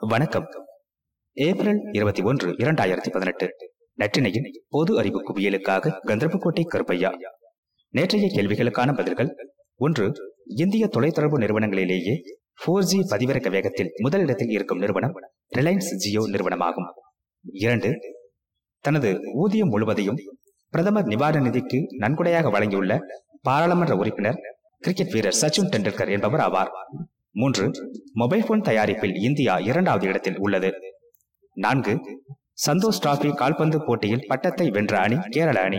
வணக்கம். ஏப்ரல் இருபத்தி ஒன்று இரண்டாயிரத்தி பதினெட்டு. நற்றினையின் பொது அறிவு குவியலுக்காக கந்தர்புக்கோட்டை கருப்பையா. நேற்றைய கேள்விகளுக்கான பதில்கள். ஒன்று இந்திய தொலைத்தொடர்பு நிறுவனங்களிலேயே போர் ஜி பதிவிறக்க வேகத்தில் முதலிடத்தில் இருக்கும் நிறுவனம் ரிலையன்ஸ் ஜியோ நிறுவனமாகும். இரண்டு தனது ஊதியம் முழுவதையும் பிரதமர் நிவாரண நிதிக்கு நன்கொடையாக வழங்கியுள்ள பாராளுமன்ற உறுப்பினர் கிரிக்கெட் வீரர் சச்சின் டெண்டுல்கர் என்பவர் ஆவார். மூன்று மொபைல் போன் தயாரிப்பில் இந்தியா இரண்டாவது இடத்தில் உள்ளது. நான்கு சந்தோஷ் டிராபி கால்பந்து போட்டியில் பட்டத்தை வென்ற அணி கேரள அணி.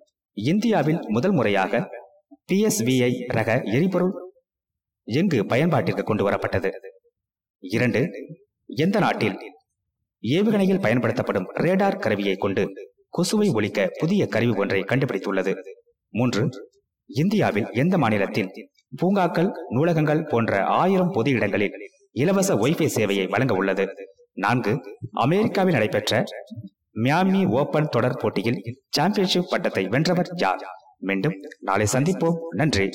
இந்தியாவில் முதல் முறையாக பிஎஸ்விஐ ரக எரிபொருள் எங்கு பயன்பாட்டிற்கு கொண்டு வரப்பட்டது? இரண்டு எந்த நாட்டில் ஏவுகணையில் பயன்படுத்தப்படும் ரேடார் கருவியை கொண்டு கொசுவை ஒழிக்க புதிய கருவி ஒன்றை கண்டுபிடித்துள்ளது? மூன்று இந்தியாவில் எந்த மாநிலத்தில் பூங்காக்கள் நூலகங்கள் போன்ற ஆயிரம் பொது இடங்களில் இலவச ஒய்ஃபை சேவையை வழங்க உள்ளது? நான்கு அமெரிக்காவில் நடைபெற்ற மியாமி ஓபன் தொடர் போட்டியில் சாம்பியன்ஷிப் பட்டத்தை வென்றவர் யார்? மீண்டும் நாளை சந்திப்போம். நன்றி.